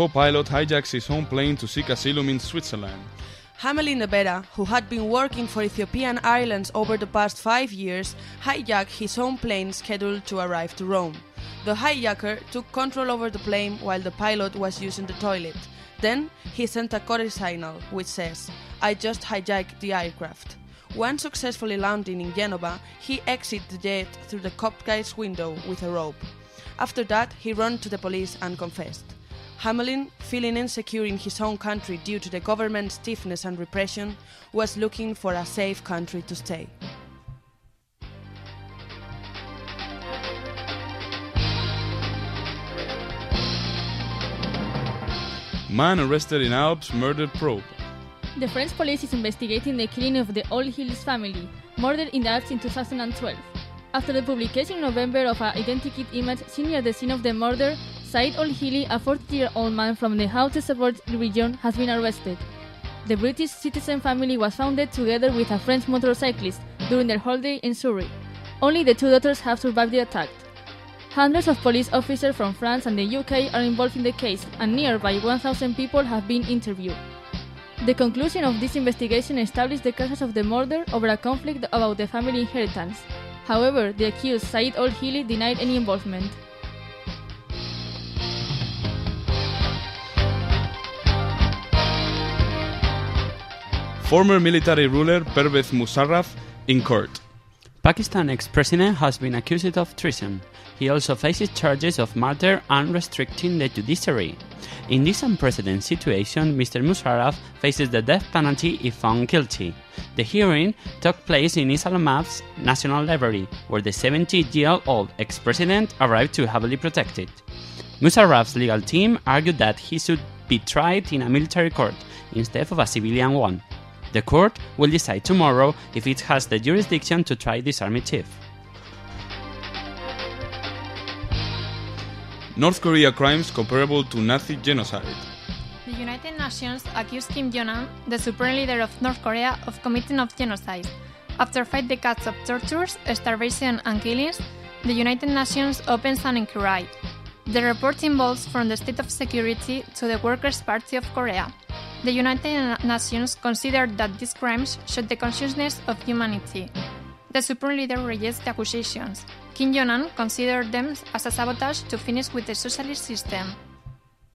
co-pilot hijacks his own plane to seek asylum in Switzerland. Hamelin Nebera, who had been working for Ethiopian Airlines over the past five years, hijacked his own plane scheduled to arrive to Rome. The hijacker took control over the plane while the pilot was using the toilet. Then he sent a code signal which says, I just hijacked the aircraft. Once successfully landing in Geneva, he exited the jet through the cockpit's window with a rope. After that, he ran to the police and confessed. Hamelin, feeling insecure in his own country due to the government's stiffness and repression, was looking for a safe country to stay. Man arrested in Alps murder probe. The French police is investigating the killing of the Old Hills family, murdered in the Alps in 2012. After the publication in November of an identikit image seen at the scene of the murder, Said al-Hilli, a 40-year-old man from the Haute-Savoie region, has been arrested. The British citizen family was founded together with a French motorcyclist during their holiday in Surrey. Only the two daughters have survived the attack. Hundreds of police officers from France and the UK are involved in the case, and nearby 1,000 people have been interviewed. The conclusion of this investigation established the causes of the murder over a conflict about the family inheritance. However, the accused Said al-Hilli denied any involvement. Former military ruler Pervez Musharraf in court. Pakistan ex-president has been accused of treason. He also faces charges of murder and restricting the judiciary. In this unprecedented situation, Mr. Musharraf faces the death penalty if found guilty. The hearing took place in Islamabad's National Library, where the 70-year-old ex-president arrived to heavily protected. Musharraf's legal team argued that he should be tried in a military court instead of a civilian one. The court will decide tomorrow if it has the jurisdiction to try this army chief. North Korea crimes comparable to Nazi genocide. The United Nations accused Kim Jong-un, the supreme leader of North Korea, of committing of genocide. After five decades of tortures, starvation and killings, the United Nations opens an inquiry. The report involves from the State of Security to the Workers' Party of Korea. The United Nations considered that these crimes show the consciousness of humanity. The supreme leader rejects the accusations. Kim Jong un considered them as a sabotage to finish with the socialist system.